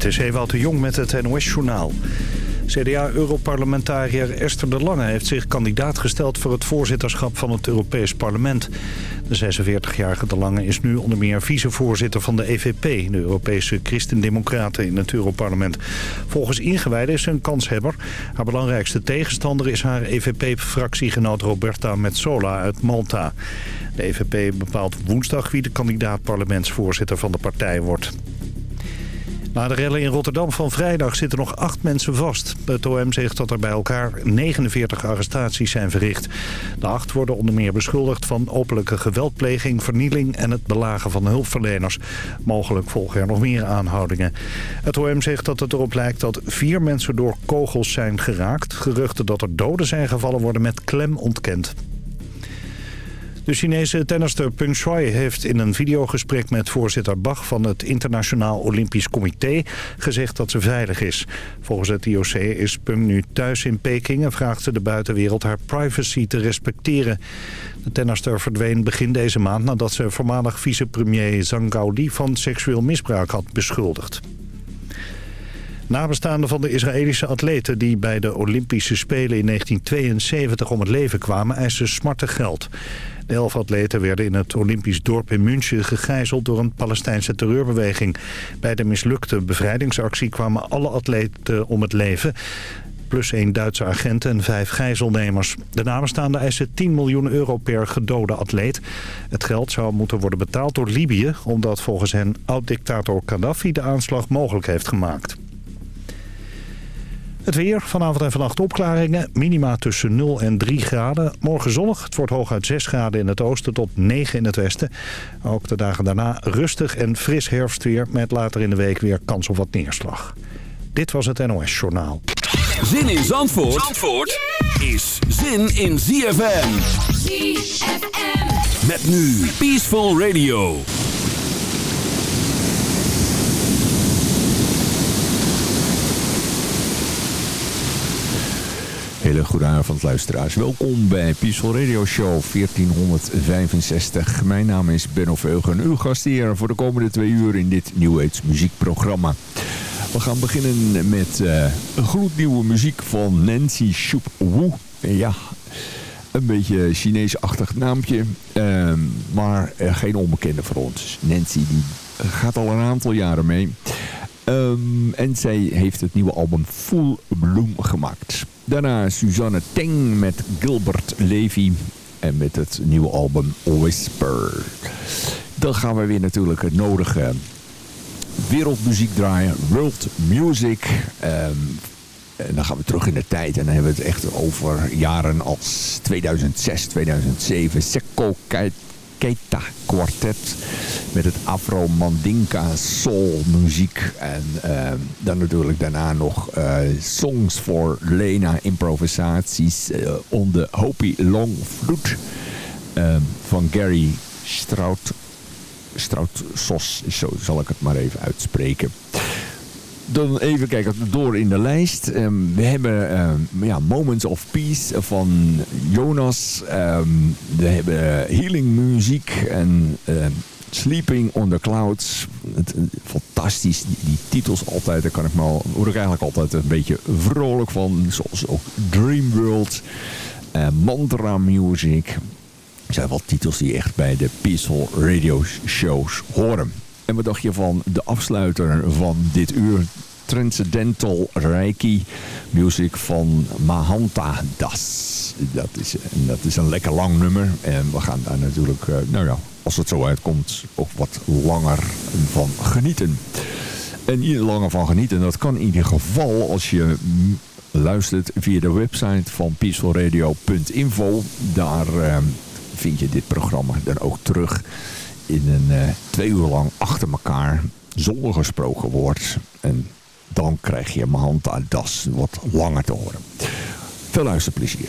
Dit is Ewout de Jong met het NOS-journaal. CDA-europarlementariër Esther de Lange heeft zich kandidaat gesteld voor het voorzitterschap van het Europees Parlement. De 46-jarige de Lange is nu onder meer vicevoorzitter van de EVP, de Europese Christendemocraten in het Europarlement. Volgens ingewijden is ze een kanshebber. Haar belangrijkste tegenstander is haar EVP-fractiegenoot Roberta Metsola uit Malta. De EVP bepaalt woensdag wie de kandidaat parlementsvoorzitter van de partij wordt. Na de rellen in Rotterdam van vrijdag zitten nog acht mensen vast. Het OM zegt dat er bij elkaar 49 arrestaties zijn verricht. De acht worden onder meer beschuldigd van openlijke geweldpleging, vernieling en het belagen van hulpverleners. Mogelijk volgen er nog meer aanhoudingen. Het OM zegt dat het erop lijkt dat vier mensen door kogels zijn geraakt. Geruchten dat er doden zijn gevallen worden met klem ontkend. De Chinese tennister Peng Shuai heeft in een videogesprek met voorzitter Bach van het Internationaal Olympisch Comité gezegd dat ze veilig is. Volgens het IOC is Peng nu thuis in Peking en vraagt ze de buitenwereld haar privacy te respecteren. De tennister verdween begin deze maand nadat ze voormalig vicepremier Zhang Gaoli van seksueel misbruik had beschuldigd. Nabestaanden van de Israëlische atleten die bij de Olympische Spelen in 1972 om het leven kwamen eisen smartig geld. Elf atleten werden in het Olympisch dorp in München gegijzeld door een Palestijnse terreurbeweging. Bij de mislukte bevrijdingsactie kwamen alle atleten om het leven plus één Duitse agent en vijf gijzelnemers. De namenstaanden eisen 10 miljoen euro per gedode atleet. Het geld zou moeten worden betaald door Libië... omdat volgens hen oud-dictator Gaddafi de aanslag mogelijk heeft gemaakt. Het weer, vanavond en vannacht opklaringen. Minima tussen 0 en 3 graden. Morgen zonnig. Het wordt hooguit 6 graden in het oosten tot 9 in het westen. Ook de dagen daarna rustig en fris herfstweer... met later in de week weer kans op wat neerslag. Dit was het NOS Journaal. Zin in Zandvoort, Zandvoort is zin in ZFM. ZFM. Met nu Peaceful Radio. Hele goede avond luisteraars. Welkom bij Peaceful Radio Show 1465. Mijn naam is Benno Veugen, uw gastheer voor de komende twee uur in dit New Age muziekprogramma. We gaan beginnen met uh, een gloednieuwe muziek van Nancy Shup Wu. Ja, een beetje Chinees-achtig naampje, uh, maar uh, geen onbekende voor ons. Nancy die gaat al een aantal jaren mee. Um, en zij heeft het nieuwe album Full Bloom gemaakt. Daarna Suzanne Teng met Gilbert Levy. En met het nieuwe album Whisper. Dan gaan we weer natuurlijk het nodige wereldmuziek draaien. World Music. Um, en dan gaan we terug in de tijd. En dan hebben we het echt over jaren als 2006, 2007. Sekko Keita Quartet. Met het Afro-Mandinka soul muziek. En uh, dan natuurlijk daarna nog uh, Songs for Lena improvisaties. Uh, on the Hopi Long Flute. van Gary Strout. Strout Sos, zo zal ik het maar even uitspreken dan even kijken door in de lijst. Um, we hebben um, ja, Moments of Peace van Jonas. Um, we hebben Healing Muziek en Sleeping on the Clouds. Het, fantastisch, die, titels altijd. Daar kan ik me word ik eigenlijk altijd een beetje vrolijk van. Zoals ook Dream World, uh, Mantra Music. Dat zijn wel titels die echt bij de Peaceful Radio shows horen. En wat dacht je van de afsluiter van dit uur? Transcendental Reiki Music van Mahanta Das. Dat is, dat is een lekker lang nummer. En we gaan daar natuurlijk, eh, nou ja, als het zo uitkomt, ook wat langer van genieten. En hier langer van genieten, dat kan in ieder geval als je luistert via de website van peacefulradio.info. Daar uh, vind je dit programma dan ook terug in een uh, twee uur lang achter elkaar zonder gesproken woord. En dan krijg je mijn hand aan das wat langer te horen. Veel luisterplezier.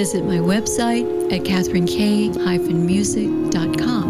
visit my website at katherinek-music.com.